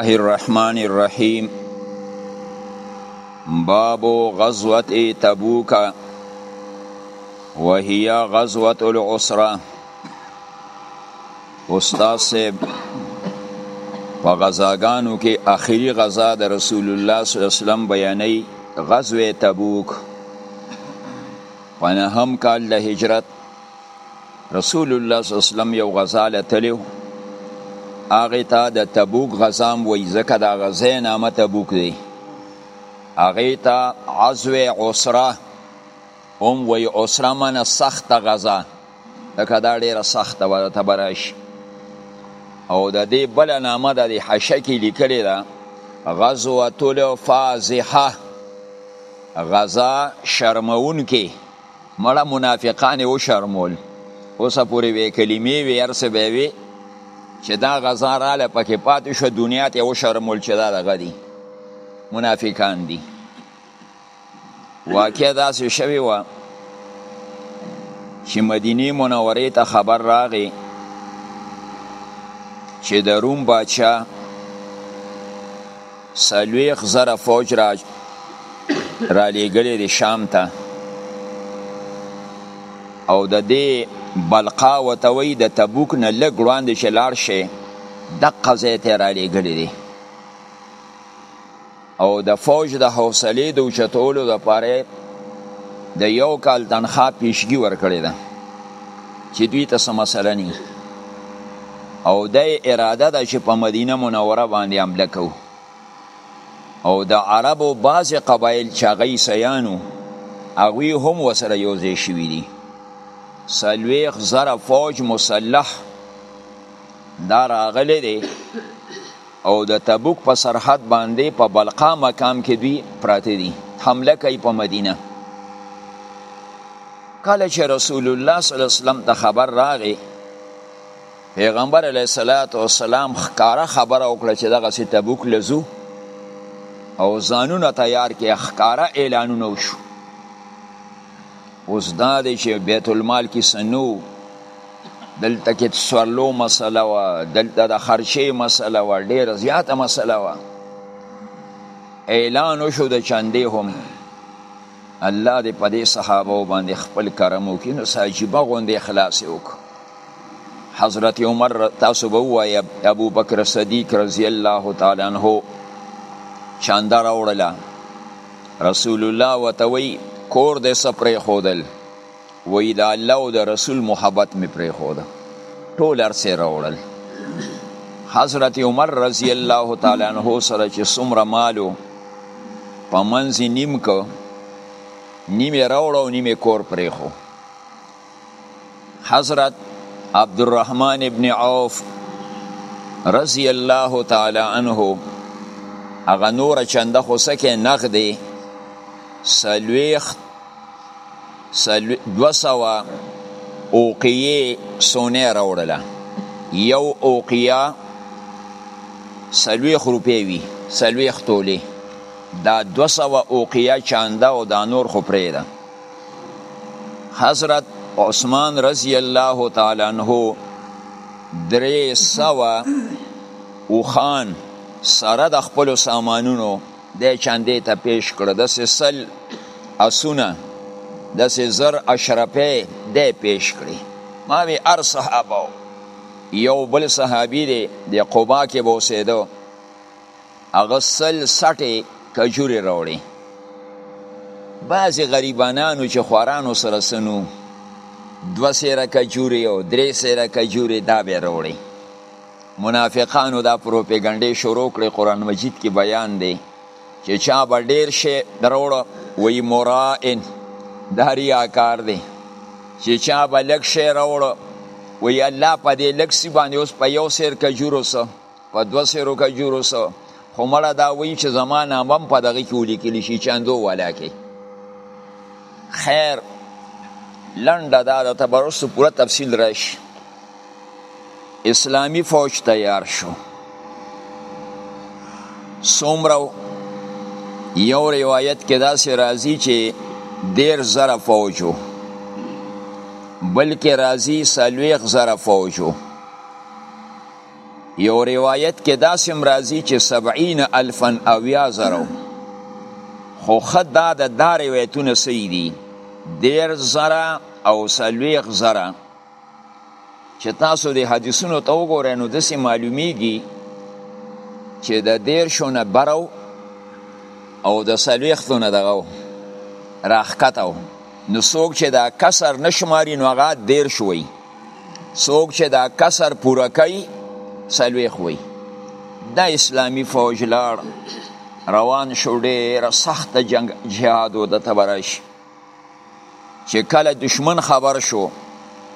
الله الرحمن الرحیم باب غزوت تبوک وهي غزوت العسره استاد صاحب په غزاګانو کې اخیری غزا د رسول الله صلی الله علیه وسلم بیانې غزوه تبوک په نهم کال د هجرت رسول الله صلی الله علیه وسلم یو غزا لتلی هغه ته د تبوک غزام وای ځکه دا غزې نامه تبوک دی هغه ته عزو عسره هم وای عسره من سخت غزا لکه دا ډیره سخته وه ته براش او د دې بل نامه د حشکی لیکلی ده غزوه الفازحه غزا شرمون کې مړه منافقان او شرمول اوس پورې وی کلمې وی ارسه به وی چې دا غزا رااله پکې پاتې شو دنیا ته او شرمول چې دا دغه دي منافقان دي واقعا داسې شوی و چې مدینه منوره ته خبر راغی چې د روم بادشاه څلوېښت زره فوج را رالیږلی دی شام ته او د دې بلقا ورته وایي د تبوک نه لږ وړاندې چې لاړ شی دقه ځای ته یې رالیږلی دی او د فوج د حوصلې د اوچتولو دپاره د یو کال تنخوا پیشګي ورکړې ده چې دوی ته څه مسله نه او دا اراده ده چې په مدینه منوره باندې حمله کوو او د عربو بعضې قبایل چې هغه عیسیانو هغوی هم ورسره یو ځای شوي دي څلوېښت زره فوج مسلح دا راغلی دی او د تبوک په سرحد باندې په بلقا مقام کې دوی پراته دي حمله کوي په مدینه کله چې رسول الله صلی الله علیه وسلم ته خبر راغی پیغمبر علیه الصلاۃ والسلام ښکارا خبره وکړه چې دغه سي تبوک لزو او ځانونه تیار کې ښکارا اعلانونه وشو اوس دا دی چې بیت المال کې سنو دلته کې سوالو مسله و دلته د خرچې مسله و ډېره زیاته مسله و اعلان وشو د چندې هم الله دې په دې صحابه باندې خپل کرم وکړي نو ساجيبه غوندې اخلاص وکړو حضرت عمر تاسو به وای ابو بکر صدیق رضی الله تعالی عنہ چاندا راوړله رسول الله وتوي کور دې سپرې خودل وایی د الله او د رسول محبت می پریخود ټول ارسه راوړل حضرت عمر رضی الله تعالی عنہ سره چې څومره مالو په منځ نیم کو نیمه راوړو نیمه کور پرې خو حضرت عبدالرحمن ابن عوف رضی الله تعالی عنہ هغه نور چنده خو سکه نقدې سلويخت دو سوا اوقیه سونه راوړله یو اوقیه سلویخ روپی وی سلویخ تولی دا دو سوا اوقیه چانده او دا نور خو پریده حضرت عثمان رضی الله تعالی عنہ درې سوا اوخان سره د خپل سامانونو دی چاندې ته پیش کړ داسې سل اسونه داسې زر اشرفې دی پیش کړې ما وی ار صحابه یو بل صحابي دی د قبا کې به اوسېدو هغه سل سټې کجورې راوړې بعضې غریبانانو چې خوارانو سره سنو دوه سیره کجورې او درې سیره کجورې دا به راوړې منافقانو دا پروپیګنډې شروع کړې قرآن مجید کې بیان دی چې چا به ډیر شی دروړو وی مرائن دا ریاکار دی چې چا به لږ شی راوړو وی الله په دې لږ سی باندې اوس په یو سیر کجورو سو په دو سیرو کجورو سو خو مړه دا وی چې زما نامه هم په دغه کې ولیکل شي چاندو والا کې خیر لنډه دا د تبرس پوره تفصیل راشي اسلامی فوج تیار شو سومره یو روایت کې داسې راځي چې دیر زره فوجو بلکې راځي سلویخ زره فوجو یو روایت کې داسې راځي چې سبعین الفن اویا زرو خو خد دا د دا روایتونه صحیح دي دیر زره او سلویخ زره چې تاسو د حدیثونو ته وګورئ نو داسې معلومیږي چې د دیرشو نه برو او د څلوېښتو نه دغه راښکته و نو څوک چې دا کسر نه شماري نو هغه دیرش وي څوک چې دا کسر پوره کوي څلوېښت وي دا اسلامي فوج لاړ روان شو ډېره سخته جنګ جهاد و د تبرش چې کله دشمن خبر شو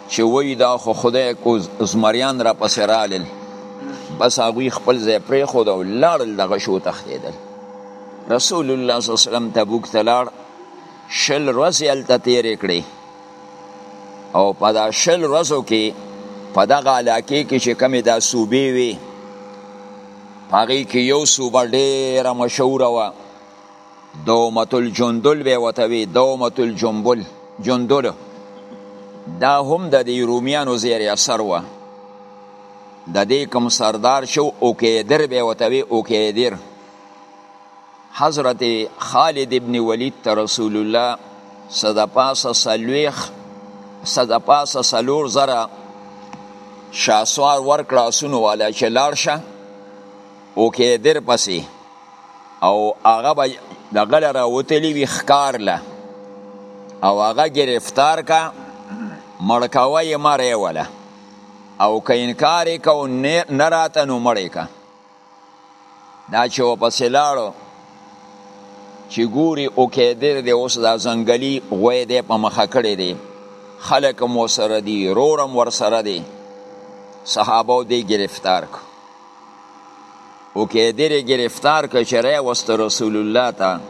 چې وای دا خو خدای کو زمریان را پسې رالل بس هغوی خپل ځای پرېښود او لاړل دغه شو تښتېدل رسول الله صلی الله علیه وسلم تبوک ته لاړ شل ورځې هلته تېرې کړې او په دا شل ورځو کې په دغه علاقې کې چې کمې دا صوبې وې هغې کې یو صوبه ډېره مشهوره وه دومة الجندل به وته وی دومة الجنبل جندل دا هم د دی رومیانو زیر اثر و د دې کوم سردار شو او کېدر به وته وی او کېدر حضرت خالد ابن ولید ته رسول الله صدا پاسه سلويخ صدا پاسه سلور زره شاسوار ورکړه سونو والا چې لاړ شه او کېدر پسې او هغه به دغه له راوتلي وي ښکار له او هغه گرفتار کا مړکوه یې مه ریوله او که انکار یې کو نه راته نو مړ یې که دا چې ورپسې لاړو چې ګوري او کېدر دی اوس دا ځنګلي غوی دی په مخه کړی دی خلک هم ورسره دي رور هم ورسره دی صحابه دې گرفتار کړ او که دیر گرفتار که چره وست رسول الله تا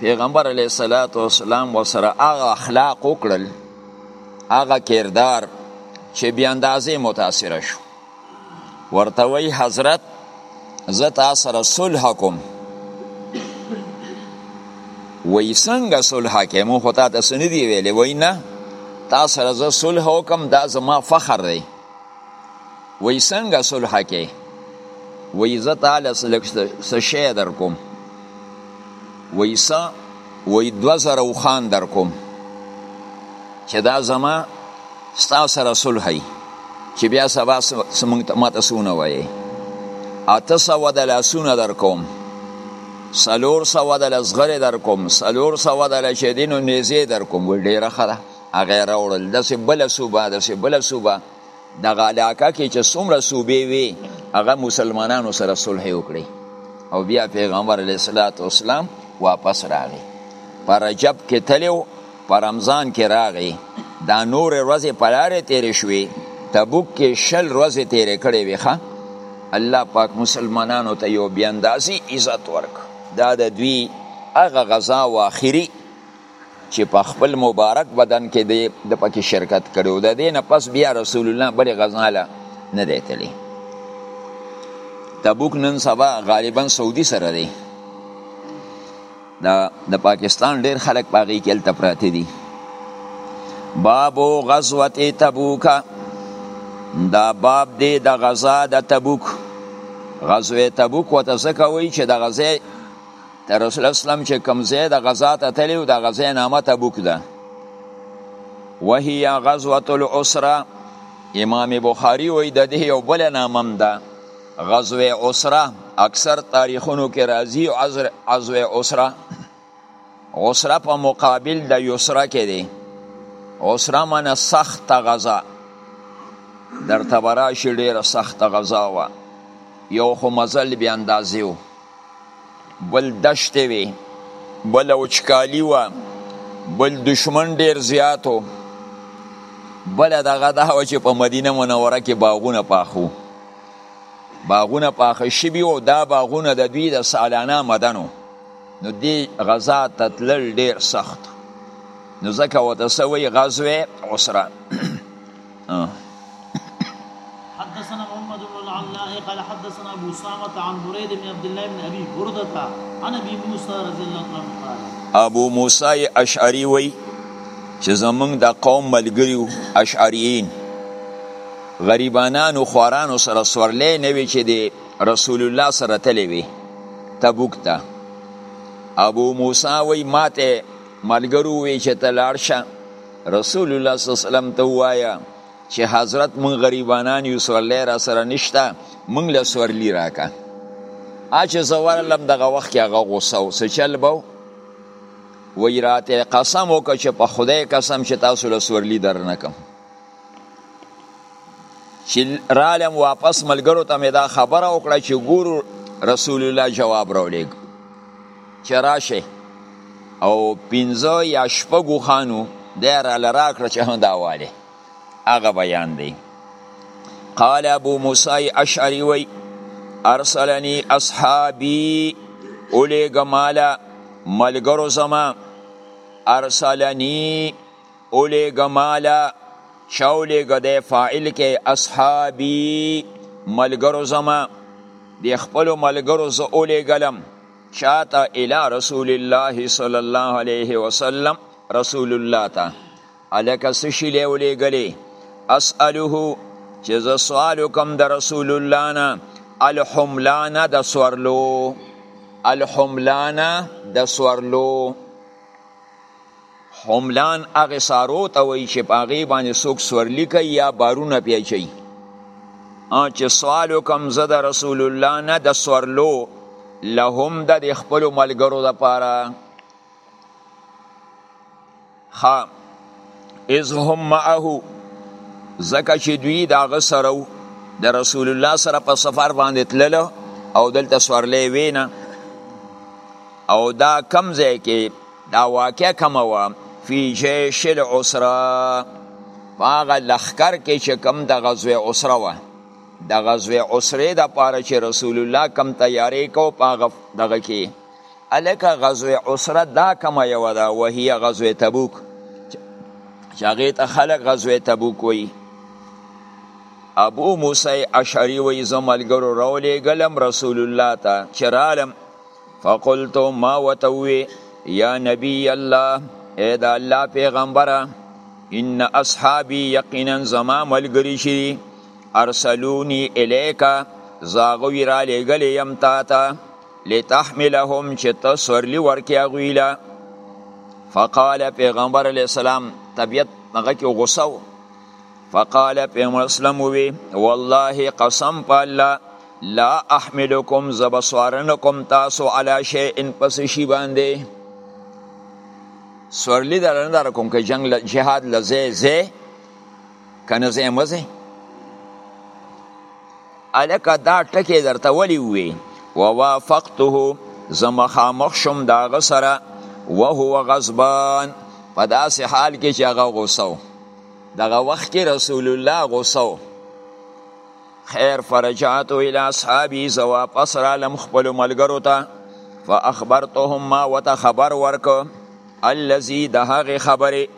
پیغمبر علیه الصلاة والسلام و سره هغه اخلاق وکړل هغه کردار چې بی اندازې متاثر شو ورته وی حضرت زه تا سره صلح کوم وی څنګه صلح کوي مو خو تا ته سندي ویلې وای نه تا سره زه صلح وکم دا زما فخر دی وای څنګه صلح کې وای زه تعالی سلک څه شی در کوم وای څه وای دو زره او خان در کوم چې دا زما ستا سره صلح ای چې بیا سبا سمنګ ماته سونه وای اته سو د لاسونه در کوم سلور سو د لزغره در کوم سلور سو د لشدینو نیزه در کوم ډیره خره هغه راوړل داسې بله صوبه داسې بله صوبه دغه علاقه کې چې څومره صوبې وي هغه مسلمانانو سره صلح وکړي او بیا پیغمبر علیه الصلاۃ والسلام واپس راغی پر رجب کې تلو پر رمضان کې راغی دا نور ورځې په لارې تېرې شوې تبوک کې شل ورځې تېرې کړې وې ښه الله پاک مسلمانانو ته یو بیاندازي عزت ورک دا د دوی هغه غذا و آخري چې په خپل مبارک بدن کې دی د پکې شرکت کړو د دې نه پس بیا رسول الله بل غزاله نه دی تلی تبوک نن سبا غالبا سعودي سره دی دا د پاکستان ډیر خلک پاغي کې الته پراته دي بابو غزوه تبوک دا باب دی د غزا د تبوک غزوه تبوک وته څه کوي چې د غزې د رسول الله اسلام چې کوم ځای د غزا ته تللی و د هغه ځای نامه تبوک ده وهي غزوة العسره امام بخاری وایي د دې یو بل نام هم ده غزوه عسره اکثر تاریخونو کې راځي غزوه عسره عسره په مقابل د یسره کې دی عسره معنی سخت غزا در تبراشی ډیره سخت غزا وه یو خو مزل بی اندازې و بل دشتې وې بل وچکالي وه بل دشمن ډیر زیات و بل دغه دا و چې په مدینه منوره کې باغونه پاخو باغونه پاخه شوي او دا باغونه د دوی د سالانه مدنو نو دی غزا ته تلل ډیر سخت نو ځکه ورته څه وایي غزوه عسره حدثنا محمد بن العلاء قال حدثنا ابو سامة عن بريد بن عبد الله بن ابي بردة عن ابي موسى رضي الله عنه قال ابو موسى اشعري وي چې زمونږ د قوم ملګری اشعریین غریبانانو خوارانو سره سورلې نه وی چې د رسول الله سره تللی وي تبوک ته ابو موسی وی ماته ملګرو وی چې تلاړ شه رسول الله صلی الله علیه وسلم ته وایا چې حضرت مون غریبانان یو سورلی را سره نشته مونږ له سورلی راکا اچ زوار لم دغه وخت کې هغه غوسه او سچل بو وی راته قسم وکړه چې په خدای قسم چې تاسو له سورلی در نه کوم چې رالم واپس ملګرو ته مې دا خبره وکړه چې ګورو رسول الله جواب راولېږ چې راشه او پنځه یا شپږ اوښانو دی راله راکړه چې هم دا والی هغه بیان دی قال ابو موسی اشعری وی ارسلنی اصحابی اولیګ مالا ملګرو زما ارسلنی اولیګ مالا چاولیګ د فاعل کې اصحابی ملګرو زما د خپل ملګرو زه اولیګلم چاته الی رسول الله صلی الله علیه وسلم رسول الله ته الکه سشی له ولېګلې اساله چې زه سوال کوم د رسول الله نه الحملانه د سورلو الحملانه د سورلو حملان هغه سارو ته وایي چې په هغې باندې څوک سورلي کوي یا بارونه پې اچوي چې سوال وکړم زه د رسول الله نه د سورلو لهم د د خپلو ملګرو دپاره ښه اذ هم معه ځکه چې دوی د هغه سره و د رسول الله سره په سفر باندې تلله او دلته سورلی وینه او دا کم ځای کې دا واقعه کومه وه فی جیش العسره په هغه لښکر کې چې کوم د غزوې عسره وه د غزوې عسرې د پاره چې رسول الله کم تیارې کو په هغه دغه کې الکه غزوې عسره دا کومه یوه ده وهیه غزوې تبوک چې هغې ته خلک غزوې تبوک وایي ابو موسی اشعری وی زملګرو راولېږلم رسول الله ته چې رالم فقلت ما وتوي یا نبی الله اې دا الله پیغمبره ان اصحابي یقینا زما ملګری شي ارسلونی الیکا زاغوی را لګلې يم تا ته لتحملهم چې ته سورلی ورکې غویلا فقال پیغمبر علی السلام طبیعت هغه کې غوسه فقال پیغمبر اسلام وی والله قسم په الله لا احملکم زبسوارنکم تاسو علی شیئن پس شی باندې سورلی در نه در کوم که جنگ ل... جهاد لزه زه کنه زه مزه الکه دا ټکی درته ولی وی ووافقته زمخامخ شم دا غسره وهو غضبان په داسې حال کې چې هغه غوسه دغه وخت کې رسول الله غوسه خیر فرجعت الى اصحابي زه واپس رالم خپلو ملګرو ته فاخبرتهم ما ورته خبر ورکړ الذي د هغې خبرې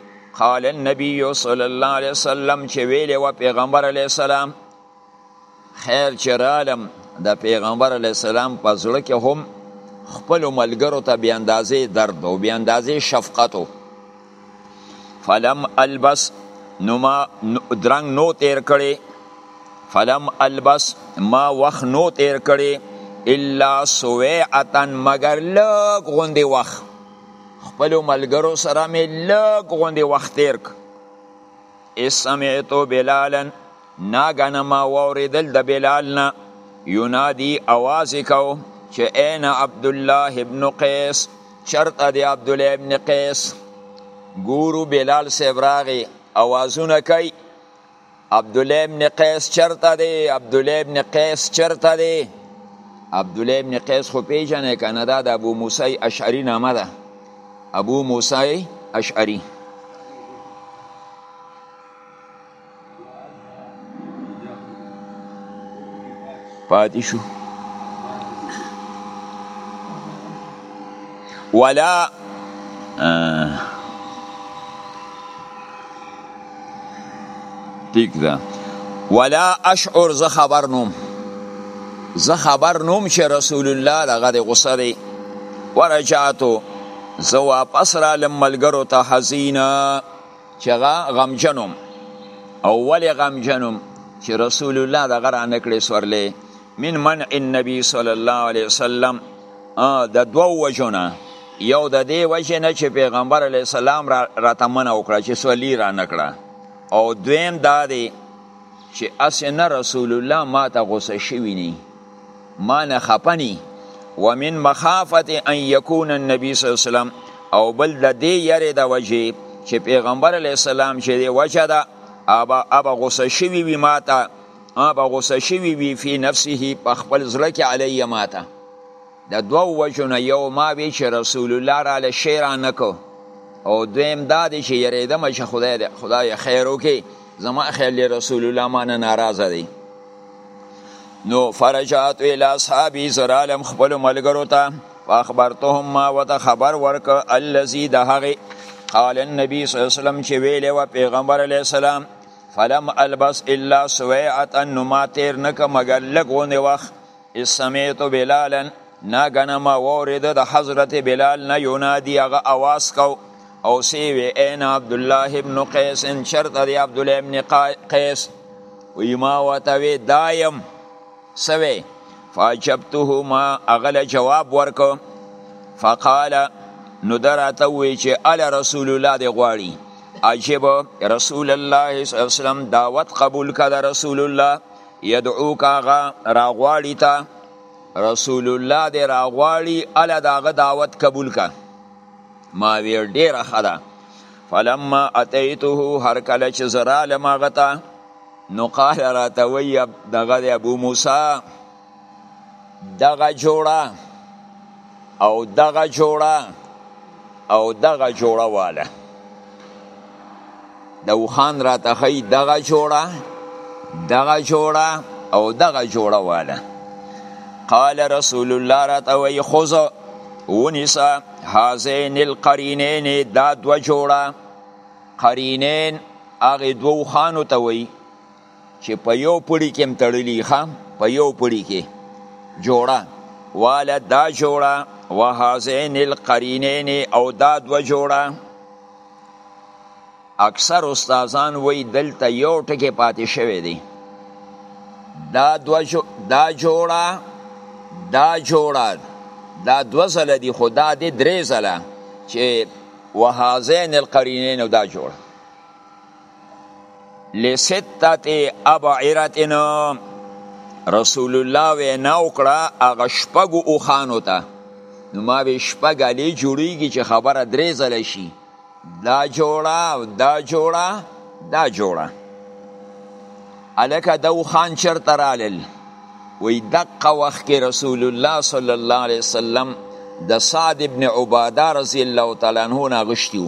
قال النبي صلی الله علیه وسلم چې ویلې وه پیغمبر علیه السلام خیر چې رالم د پیغمبر علیه السلام په زړه کې هم خپلو ملګرو ته بې اندازې درد او بې اندازې شفقت و فلم البس نو ما درنګ نو تیر کړي فلم البس ما وخت نو تیر کړي الا سویعتن مگر لږ غوندې وخت خپل ملګرو سره مې لږ غوندې وخت تیر ک اسمعتو بلالن ناګهانه ما واورېدل د بلال نه ینادي اواز یې کو چې این عبدالله ابن قیس چرته دی عبدالله ابن قیس ګورو بلال صاحب راغی اوازونه کوي عبدالله ابن قیس چرته دی عبدالله ابن قیس چرته دی عبدالله ابن قیس خو پیژنې کنه دا د ابو موسی اشعری نامه ده ابو موسی اشعری پاتې شو ولا ټیک ده ولا اشعر زه خبر نوم زه خبر نوم چې رسول الله لغه د غصه دی ورجعتو زه واپس رالم ملګرو ته حزینه چې هغه غمجن وم او ولې غمجن وم چې رسول الله دغه رانه کړې سورلې من منع النبي صلی الله علیه وسلم د دوو وجو نه یو د دې وجې نه چې پیغمبر علیه السلام راته منع وکړه چې سورلي رانه کړه او دویم دا دی چې اسنه رسول الله ما ته غوسه شوی نه ما نه خپه نی ومن مخافت ان یکون النبی صلی الله علیه وسلم او بل د دې یری د وجې چې پیغمبر علی السلام چې دی وجه ده ابا ابا غوسه شوی وی ماته ابا غوسه شوی وی فی نفسه په خپل زړه کې علی ماته د دوو وجو نه یو ما وی چې رسول الله را له شی را نکو او دویم دا دی چې یریدم چې خدای دی خدای خیر وکړي زما خیال دی رسول الله ما نه ناراضه دی نو فرجات الی اصحابی زرالم خپل ملګرو ته واخبرتهم ما وته خبر ورک الذی د هغه قال النبی صلی الله علیه وسلم چې ویلې و پیغمبر علی السلام فلم البس الا سویعه نو ما تیر نک مگر لګونه وخت سمیت بلالا ناګنه ما وورید د حضرت بلال نه ینادی هغه اواز کو او سی وی عین عبد الله ابن قیس ان شرط دی عبد الله ابن قیس وی ما وتوی دایم سوی فاجبته ما اغل جواب ورکو فقال نو دراته وی چې ال رسول الله دی غواړي عجب رسول الله صلی الله علیه وسلم دعوت قبول کړه رسول الله یدعوک هغه راغواړي تا رسول الله دې راغواړي اله داغه دعوت قبول کا ما وی ډیره خدا فلما اتیته هر کله چې زرا لمغتا نو قال راته وی دغه ابو موسی دغه جوړه او دغه جوړه او دغه جوړه واله د وخان را تخی دغه جوړه دغه جوړه او دغه جوړه واله قال رسول الله را توي خذ ونسا هذين القرينين دا دو جوړه قرينين اغه دو خانو توي چې په یو پړي کې هم تړلي ښه په یو پړي کې جوړه واله دا جوړه وهازین القرینین او دا دوه جوړه اکثر استادان وی دلته یو ټکی پاتې شوی دی دا دوه جو دا جوړه دا جوړه دا دوه ځله دی خو دا دی درې ځله چې وهازین القرینین او دا جوړه لسته ابعرتنا رسول الله وینا وکړه هغه شپږو اوښانو ته نو ما وی شپږ علي جوړیږي چې خبره درې ځله شي دا جوړه او دا جوړه دا جوړه الکه د اوښان چرته رالل وی دقه وخت کې رسول الله صلی الله علیه وسلم د سعد ابن عباده رضی الله تعالی عنه نه غشتیو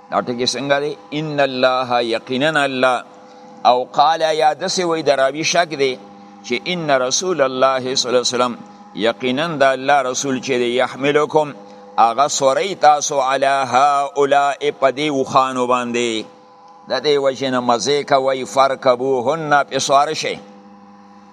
دا ټکی څنګه دی ان الله یقینا الله او قال یا دسې وای د راوي شک دی چې ان رسول الله صلی الله علیه وسلم یقینا د الله رسول چې دی یحملکم هغه سوري تاسو علی هؤلاء پدی وخانو باندې د دې وجنه مزه کوي فرکبوهن په سوار شي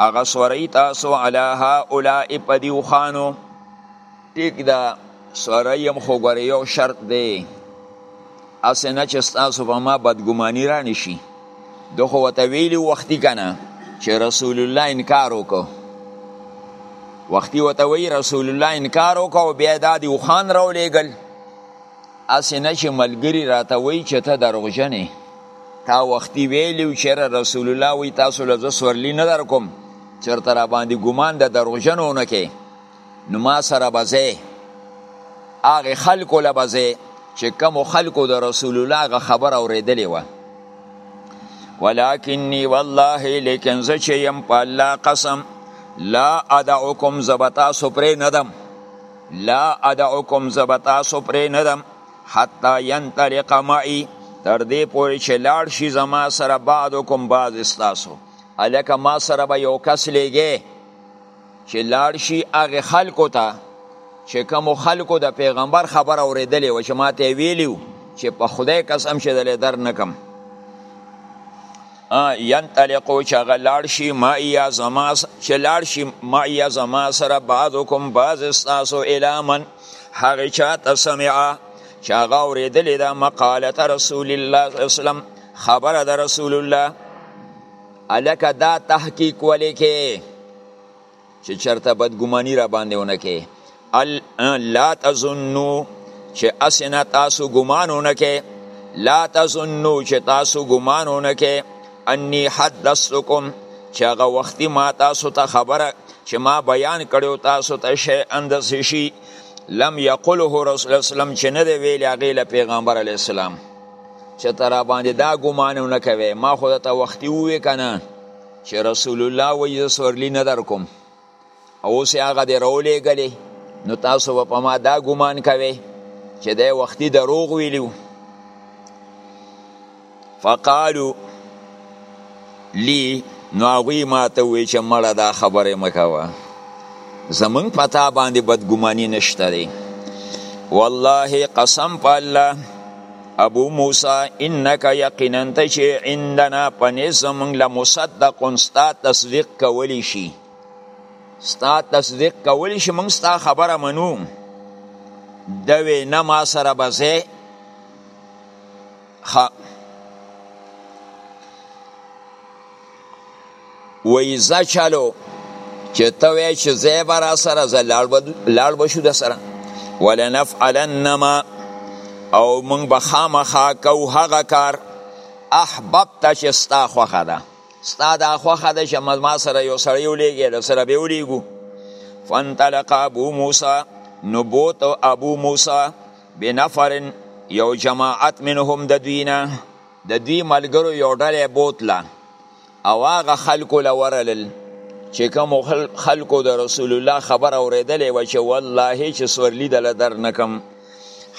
هغه سوري تاسو علا هؤلاء په دیو خانو ټیک دا سوریم خو ګورې یو شرط دی اسې نه چې ستاسو په ما بدګماني را نشي د خو ته ویلي وختي کنه چې رسول الله انکار وکړو وختي وته وی رسول الله انکار وکړو بیا دا دی خان راولېګل اسې نه چې ملګری راته وی چې ته دروغجنې تا وختي ویلی و چېرې رسول الله وایي تاسو له زه سورلي نه درکوم چېرته راباندې ګمان د دروغجنو ونه کې نو ما سره به ځې هغې خلکو له به ځې چې کومو خلکو د رسول الله هغه خبره اورېدلې وه ولکنی والله لیکن زه چې یم په الله قسم لا ادعوکم زبتا سپرې ندم لا ادعوکم زبتا سپرې ندم حتی ینطلق معی تر دې پورې چې لاړ شي زما سره بعضکم بعض استاسو الکه ما سره به یو کس لیږې چې لاړ شي هغه خلکو ته چې کوم خلکو د پیغمبر خبر اوریدلې و چې ما ته ویلیو چې په خدای قسم چې دلې در نکم ینطلقو چې هغه لاړ شي ما یا زما چې لاړ شي ما یا زما سره بعضکم بعض استاسو الی من هغه چاته سمعا چې هغه اوریدلې ده مقاله رسول الله صلی الله علیه وسلم خبره د رسول الله الکه دا تحقیق ولې کې چې چرته بدګمانی را باندې ونه کې لا تظنو چې اسنه تاسو ګمانونه کې لا تظنو چې تاسو ګمانونه کې انی حدثتکم چې هغه وختي ما تاسو ته خبره چې ما بیان کړو تاسو ته شی اند شي لم یقله رسول اسلام چې نه دی ویل هغه له پیغمبر علی السلام چې تر باندې دا ګمانونه کوي ما خو ته وختي وې کنه چې رسول الله وې سورلی نه در کوم اوس هغه دی راولېږلې نو تاسو به په ما دا ګمان کوئ چې دی وختي دروغ ویلي فقالو لی نو هغوی ما ته وویل چې مړه دا خبرې مه کوه زمونږ په تا باندې بدګماني نشته دی والله قسم په الله ابو موسی انک یقینا ته چې عندنا پنې زمونږ له مصدق ستا تصدیق کولی شي ستا تصدیق کولی شي مونږ ستا خبره منو د وینا ما سره بځه خ وای زه چلو چې ته وای چې زه به را سره زه لاړ به شو د سره ولنفعلن ما او موږ به خامخا کوو هغه کار احببته چې ستا خوښه ده ستا دا خوښه ده چې ما سره یو سړی ولیږې د سره به ولیږو فانطلق ابو موسی نو بوت ابو موسی بنفر یو جماعت منهم د دوینا د دوی ملګرو یو ډله یې بوتله او هغه خلکو له ورلل چې کوم خلکو د رسول الله خبره اورېدلې وه چې والله چې سورلي دله در نه کم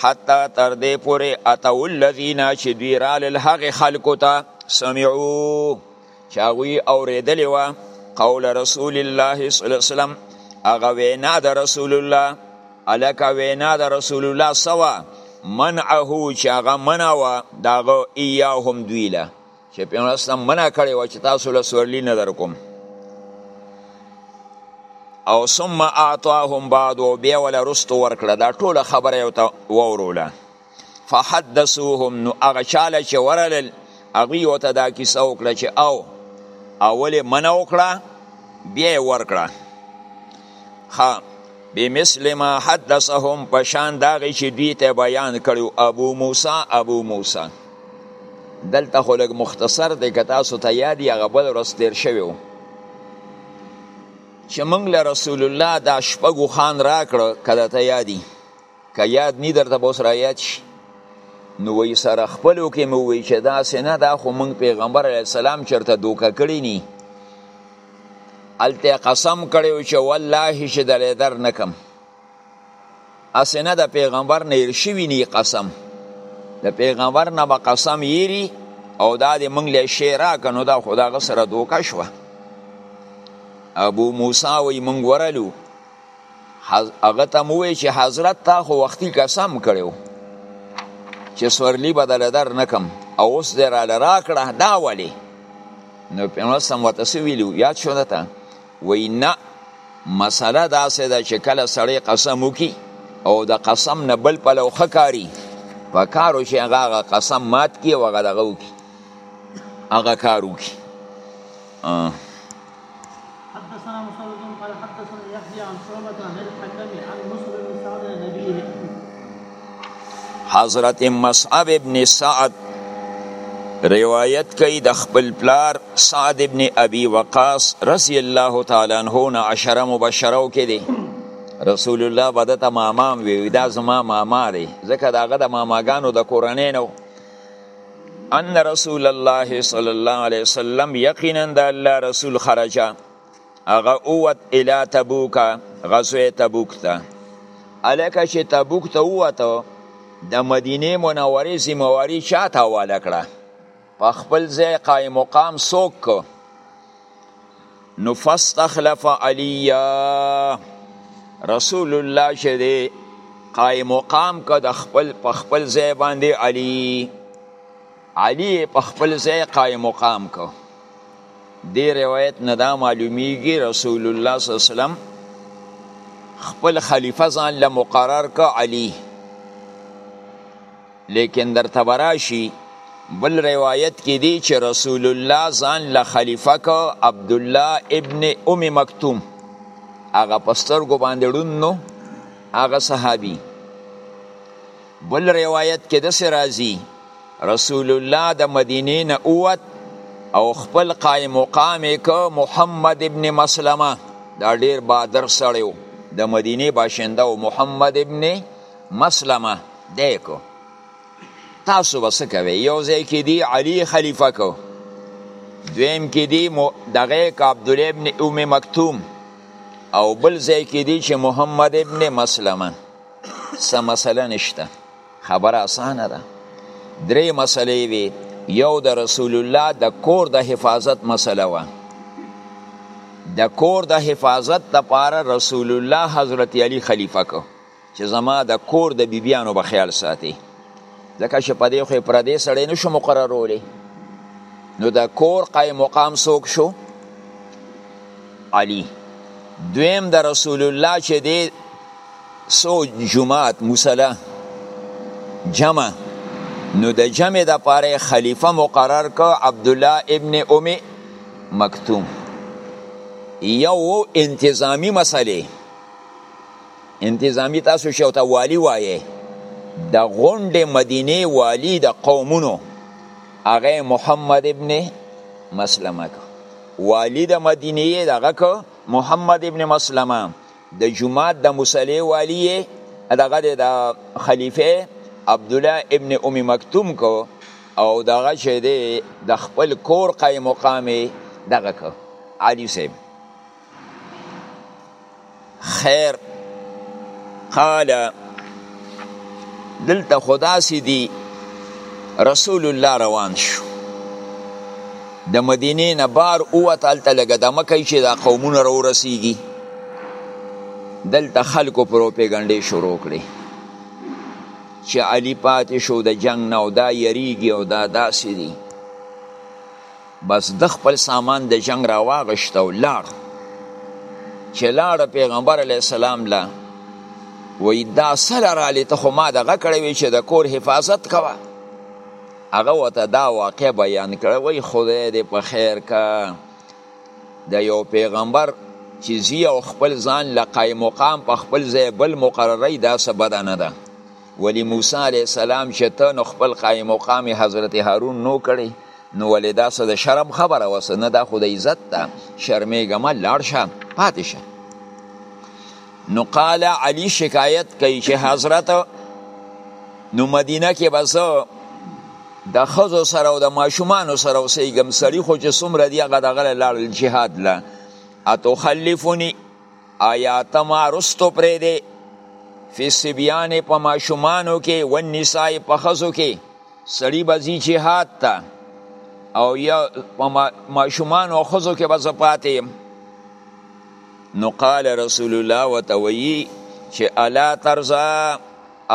حتی تر دې پورې اتو الذین چې دوی رالل هغې خلکو ته سمعو چې هغوی اورېدلې وه قول رسول الله صلی الله علیه وسلم هغه وینا د رسول الله الکه وینا د رسول الله سوا منعه چې هغه منع وه د هغه ایاهم دوی له چې پیغمبر اسلام منع کړی و چې تاسو له سورلي نه در کوم او ثم اعطاهم بعد او بیا ول رستو ورکړه دا ټوله خبره یو ته ووروله فحدثوهم نو هغه چاله چې ورلل هغوی ورته دا کیسه وکړه چې او اول یې منع وکړه بیا یې ورکړه ښه بمثل ما حدثهم په شان د هغې چې دوی ته بیان کړو ابو موسی ابو موسی دلته خو لږ مختصر دی که تاسو ته یاد یې هغه بل ورځ تېر شوی و چې موږ له رسول الله دا شپږو خان راکړه که درته یادي که یاد نی درته به اوس رایاد شي نو وی سره خپلو کې مو وی چې داسې نه دا خو موږ پیغمبر علیه السلام چرته دوکه کړی نی هلته قسم کړی چې والله چې د لیدر نه کم هسې نه د پیغمبر نه هیر شوي نی قسم د پیغمبر نه به قسم یری او دا د موږ له شی راکه نو دا خو دغه سره دوکه شوه ابو موسی وی موږ ورلو هغه ته مو وی چې حضرت تا خو وختي قسم کړو چې سورلی بدل در نکم او اوس در را راکړه دا ولی نو پیغمبر سم وتسو ویلو یاد شو دته وی نه مسله دا سه ده چې کله سړی قسم وکي او د قسم نه بل پلو خکاری په کارو چې هغه قسم مات کی او هغه دغه وکي هغه کارو کی حدثنا مسدد قال حدثنا يحيى عن شعبة عن الحكم عن مسلم بن سعد عن نبيه حضرت مصعب ابن سعد روایت کوي د خپل پلار سعد ابن ابي وقاص رضی الله تعالی عنہ نه عشره مبشره کې دي رسول الله بدت مامام وی دا زما ماما دی ځکه داغه د ماماګانو د کورنۍ نو ان رسول الله صلی الله علیه وسلم یقینا د الله رسول خرجه هغه اوت الی تبوک غزوه تبوک ته الکه چې تبوک ته وته د مدینه منورې ذمہواری چاته حواله کړه په خپل ځای قائم مقام سوک نو فاستخلف علی رسول الله شه دی قائم مقام که د خپل په خپل ځای باندې علی علی په خپل ځای قائم مقام که دی روایت نه دا معلومیږي رسول الله صلی الله علیه وسلم خپل خلیفہ ځان له مقرر که علی لیکن درته به راشي بل روایت کې دی چې رسول الله ځان له خلیفه که عبدالله ابن ام مکتوم هغه په سترګو باندې ړوند نو هغه صحابي بل روایت کې داسې راځي رسول الله د مدینې نه اووت او خپل قایم مقام یې که محمد ابن مسلمه دا ډیر بادر سړی و د مدینې باشنده و محمد ابن مسلمه دی کو تاسو بس کوي یو ځای کې دی علي خلیفہ کو دویم کې دی دغه ک عبد الله ابن ام مکتوم او بل ځای کې دی چې محمد ابن مسلمه سم مسله نشته خبره اسانه ده درې مسلې وي یو د رسول الله د کور د حفاظت مسله و د کور د حفاظت لپاره رسول الله حضرت علی خلیفہ کو چې زما د کور د بیبیانو به خیال ساتي ځکه چې په دې خو پردې سړی نشو مقررولی نو د کور قایم مقام څوک شو علی دویم د رسول الله چې دی سو جماعت مصلا جمع نو د جمع د پاره خلیفه مقرر کو عبد الله ابن ام مکتوم یو انتظامی مسئله انتظامی تاسو شو ته والی وایې د غونډې مدینه والی د قومونو هغه محمد ابن مسلمه کو والی د مدینه دغه کو محمد ابن مسلمه د جمعات د مصلی والی دغه د خلیفه عبد الله ابن ام مکتوم کو او دغه شه د خپل کور قائم مقام دغه کو علی صاحب خیر قال دلته خدا سي دي رسول الله روان شو د مدینه نه بار اوت الته لګه د مکه چې دا قومونه رو رسیږي دلته خلکو پروپاګاندا شروع کړي چې علی پاتې شو د جنگ نه او دا یریږي او دا داسې دي بس د خپل سامان د جنگ را واغشت او لاړ چې لاړ پیغمبر علی السلام لا وای دا سره را لته خو ما دغه کړی وی چې د کور حفاظت کوه هغه وته دا واقع بیان کړ وای خدای دې په خیر کا د یو پیغمبر چې زی او خپل ځان لقای مقام په خپل ځای بل مقرری دا سبدا نه ده ولی موسی علیه السلام چې ته نو خپل قایم مقام حضرت هارون نو کړی نو ولې دا څه د شرم خبره وسه نه دا خو د عزت ده شرمېږه مه لاړ شه پاتې شه نو قال علی شکایت کوي چې حضرت نو مدینه کې به زه د ښځو سره او د ماشومانو سره اوسېږم سړي خو چې څومره دي هغه دغه لاړل جهاد له اتخلفني آیاتما رستو پرې دی فی سبیان په ماشومانو کې و نساء په خزو کې سړی بزی جهاد ته او یا په ماشومانو او خزو کې بز پاتې نو قال رسول الله وتوی چې الا ترزا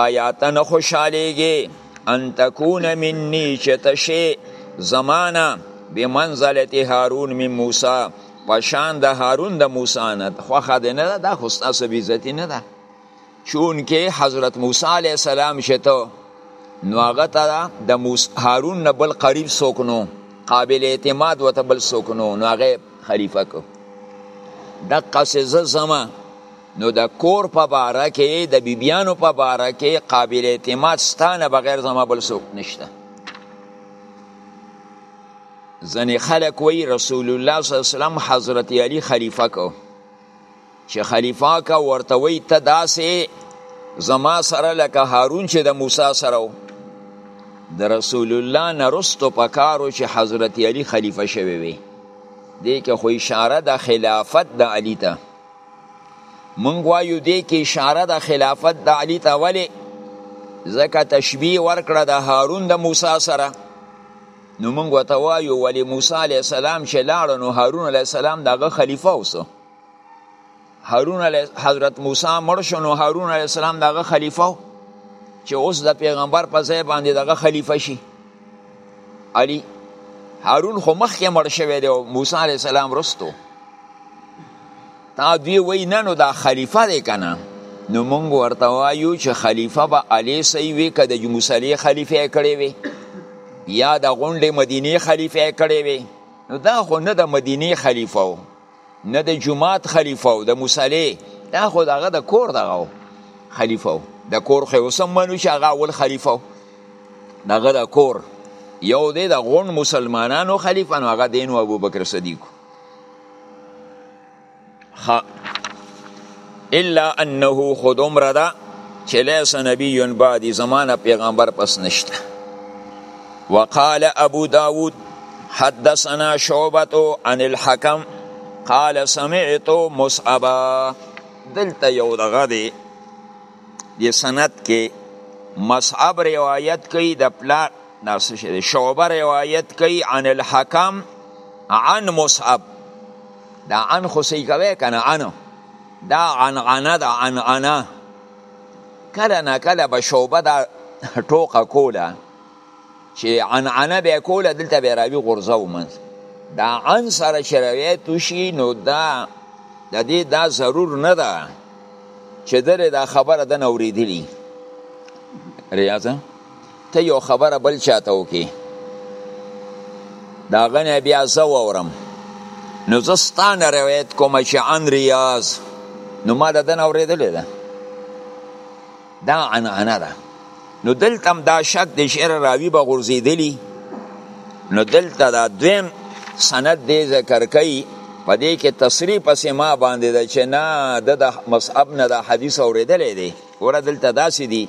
آیا ته نه خوشحالیږي ان تکون مني چې ته شې زمانه بمنزلت هارون من موسی په شان د هارون د موسی نه خوښه دی نه ده دا خو ستاسو بېعزتي نه ده چونکې حضرت موسی علیه السلام چې ته نو هغه ته د هارون نه بل قریب څوک نو قابل اعتماد ورته بل څوک نو نو هغه خلیفه کو دقسې زه زما نو د کور په باره کې د بیبیانو په باره کې قابل اعتماد ستانه بغیر زما بل څوک نشته ځنې خلک وایي رسول الله صلی الله علیه وسلم حضرت علی خلیفه کو چې خلیفه کا ورته وایي ته داسې زما سره لکه هارون چې د موسی سره و د رسول الله نه رستو په کارو چې حضرت علی خلیفه شوی وي دې کې خو اشاره د خلافت د علی ته مونږ وایو دې کې اشاره د خلافت د علی ته ولې ځکه تشبیه ورکړه د هارون د موسی سره نو مونږ ته وایو ولې موسی علی السلام چې لاړ نو هارون علی السلام دغه خلیفہ اوسه هارون علی حضرت موسی مړ شو نو هارون علی السلام دغه خلیفہ چې اوس د پیغمبر په ځای باندې دغه خلیفہ شي علی هارون خو مخکې مړ شوی دی او موسی علیه السلام رستو تا دوی وی نه نو دا خلیفه دی که نه نو مونږ ورته وایو چې خلیفه به علی صحیح وي که د موسلی خلیفه کړی وي یا د غونډې مدینې خلیفه کړی وي نو دا خو نه د مدینې خلیفه و نه د جماعت خلیفه او د مصلی دا خو دغه د کور دغه خلیفه او د کور خو اوس هم منو چې هغه اول خلیفه او دغه د کور یو دی د غون مسلمانانو خلیفه نو هغه دین او ابوبکر صدیق خ الا انه خو دومره ده چې لیس نبی بعدی زمانه پیغمبر پس نشته وقال ابو داود حدثنا شعبة عن الحكم قال سمعت مصعبا دلته یو دغه دی د سند کې مصعب روایت کوي د پلا ناسه شعبه روایت کوي عن الحکم عن مصعب دا عن خو صحیح کوي کنه عن دا عن عنا دا عن عنا کله نه کله به شوبه دا ټوقه کوله چې عن عنا به کوله دلته به راوي غرزو من دا عن سره شرویت وشي نو دا د دې دا ضرور نه ده چې دره دا خبره د نوریدلی ریاضه ته یو خبره بل چاته وکې دا غنه بیا زه وورم نو زه ستانه روایت کوم چې عن ریاض نو ما د دن اوریدلې ده دا عنعنه ده نو دلته هم دا شک د شعر راوی به غورځېدلی نو دلته دا دویم سند دی ذکر کوي په دې کې تصریح پسې ما باندې ده چې نه د مصعب نه دا حدیث اورېدلی دی وره دلته داسې دي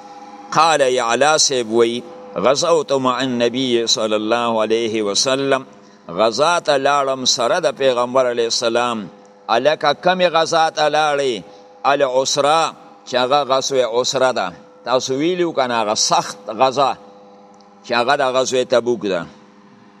قال اعلا صاحب وی غزوت مع النبي صلی الله علیه وسلم غزا ته لاړم سره د پیغمبر علی السلام الکه کمی غزا ته لاړې العسرا چې هغه غزوه عسرا ده تاسو ویلو کنه هغه سخت غزا چې هغه د غزوه تبوک ده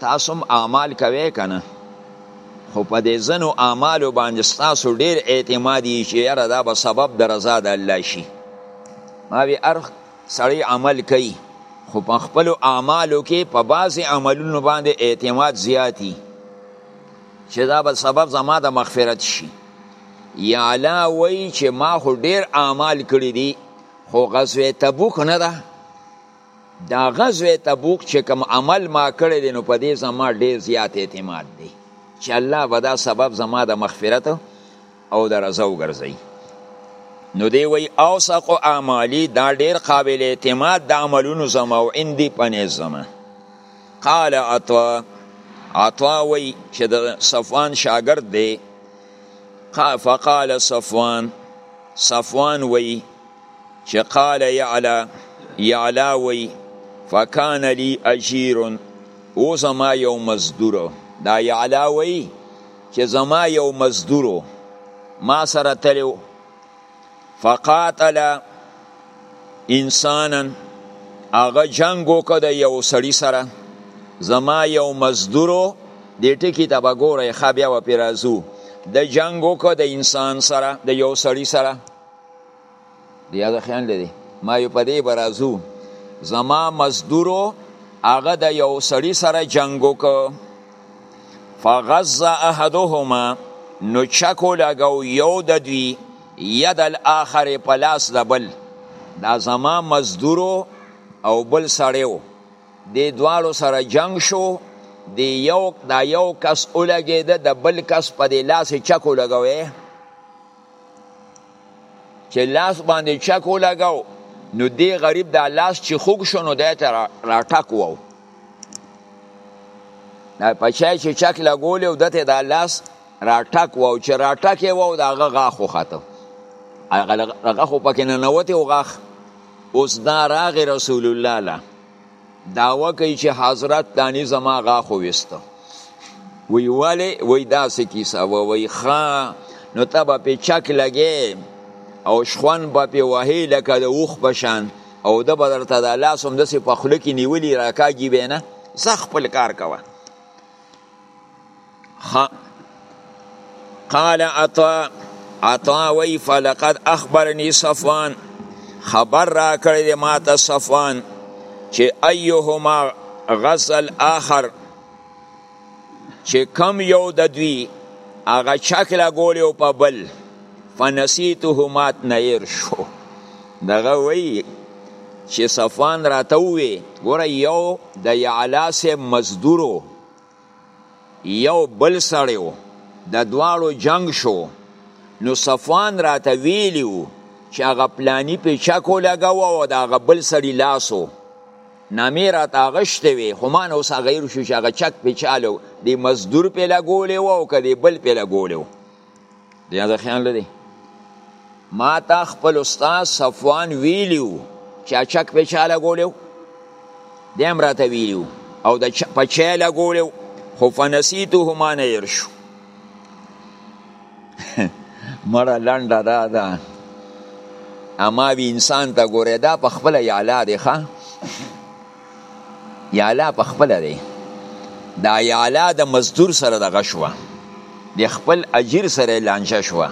تاسو هم اعمال کوي کنه خو په دې زنو اعمالو باندې تاسو ډیر اعتماد یې چې یاره دا به سبب د رضا د الله شي ما وی ارخ سړی عمل کوي خو په خپل اعمالو کې په بعضی عملونو باندې اعتماد زیاتی چې دا به سبب زما د مغفرت شي یا علا وی چې ما خو ډیر اعمال کړی دي خو غزوه تبوک نه ده دا غزوه تبوک چې کوم عمل ما کړی دی نو په دې زما ډیر زیات اعتماد دی چې الله به دا سبب زما د مغفرت او د رضا وګرځي نو دی وی اوسق اعمالی دا ډیر قابل اعتماد د عملونو زما او اندی پنه زما قال عطا عطا وی چې د صفوان شاګرد دی فقال صفوان صفوان وی چه قال یعلا یعلا وی فکان لی اجیر او زما یو مزدور دا یعلا وی چه زما یو مزدور ما سره تلو فقاتل انسانا هغه جنگ وکړ د یو سړی سره زما یو مزدورو دې ټکی ته به ګوره ښه بیا به پرې راځو د جنګ وکړ د انسان سره د یو سړی سره یاد خیان لري ما یو په دې برازو زما مزدورو هغه د یو سړی سره جنگ وکړ فغز احدهما نو چکو لګاو یو د دوی ید الاخر په لاس د بل دا زما مزدورو او بل سړیو د دواړو سره جنگ شو د یو دا یو کس اولګید د بل کس په دې لاس چکو لګوي چې لاس باندې چک ولګاو نو دی غریب دا لاس چې خوږ شو نو دی ته راټک وو په چای چې چک لګولې او دته دا لاس راټک وو چې راټک یې وو دا هغه غاښ وخته هغه غاښ پکې نه نوته او غاښ اوس دا راغی رسول الله له داوا کوي چې حضرت دانی زما غاخو وسته وی ولی وی داسې کیسه و وی خا نو ته به په چک لګې او شخوان به په وهې لکه د اوښ په شان او د به درته د لاس هم داسې په خوله کې نیولي راکاږي به نه زه خپل کار کوه خ قال عطا عطا وی فلقد اخبرني صفوان خبر را کړی دی ما ته صفوان چې ايهما غزل آخر چې کم یو د دوی هغه چک لګولی او په بل فنسیته مات نیر شو دغه وی چې صفوان راته ووی ګوره یو د یعلا صاحب مزدورو یو بل سړی و د دواړو جنگ شو نو صفوان راته ویلی و چې هغه پلانی په چکو لګاوه او د هغه بل سړي لاس و نامې راته اغشتې وې خو ما نه اوس غیر شو چې هغه چک په چالو د مزدور په لګولې و او که د بل په لګولې و بیا د خیال لري ما تا خپل استاد صفوان ویلیو چې اچک په چا لګولیو دی هم راته ویلیو او د په چا لګولیو خو فنسیته ما نه هیر شو مړه لنډه دا ده اما وی انسان ته ګورې دا په خپله یالا دی ښه یعلا په خپله دی دا یعلا د مزدور سره دغه شوه د خپل اجیر سره لانجه شوه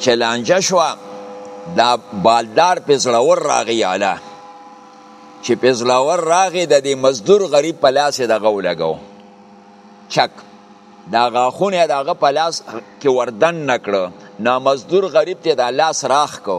چې لانجه شوه دا بالدار په زړور راغی یعلا چې په زړور راغی د دې مزدور غریب په لاس دغه ولګو چک دا غاخونه دغه په لاس کې وردن نکړو نو مزدور غریب ته د لاس راخ کو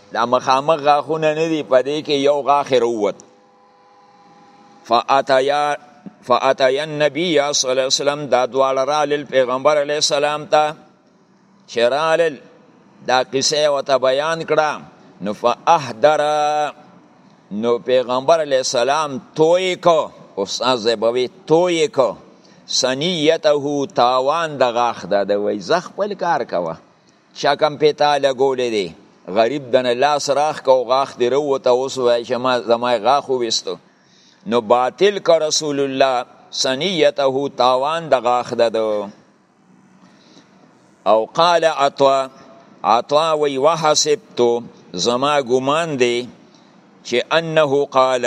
دا مخامخ غاخونه نه دي په دې کې یو غاخ روت فاتیا فاتیا النبی صلی الله علیه وسلم دا دواړه را لل پیغمبر علی السلام ته چرال دا قصه وته بیان کړه نو فاحذر نو پیغمبر علی السلام توی کو استاد زبوی توی کو سنیته تاوان د غاخ ده د وای زخ خپل کار کوه چا کمپیتا لګولې دی غریب دنه لاس راخ کو غاخ دی روته اوس وای چې ما زما غاخ وستو نو باطل ک رسول الله سنیته تاوان د غاخ ده او قال عطا عطا وی وحسبت زما ګمان دی چې انه قال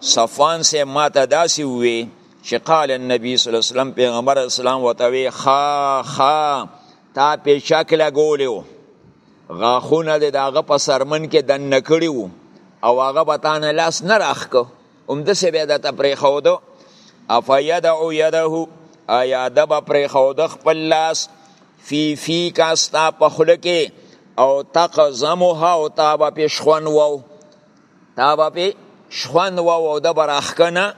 صفوان سه ماته داسې وی چې قال النبي صلی الله علیه وسلم پیغمبر اسلام وتوی خا خا تا پیچک لګولی و غاښونه د هغه په سرمن کې دننه کړي وو او هغه به تا نه لاس نه راښکه همداسې به یې درته پرېښوده افیدعو یده آیا ده به پرېښوده خپل لاس فی فی کا ستا په خوله کې او تقزمها او تا به پې شخوند وو تا به پې شخوند وو او ده به راښکه نه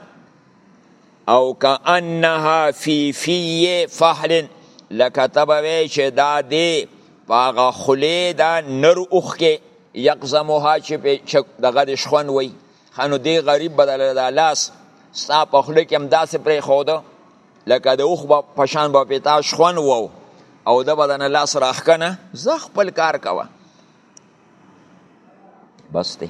او کانها فی فی فحل لکه ته به وی چې دا دی په هغه خولې دا نر اوښ کې یقزمها چې په دغه د شخوند وی خانو دی غریب بدل دا لاس ستا په خوله کې هم داسې پرې خوده لکه د اوښ په شان به پې تا شخوند وو او د بدن لاس راخکنه زه خپل کار کوه بس دی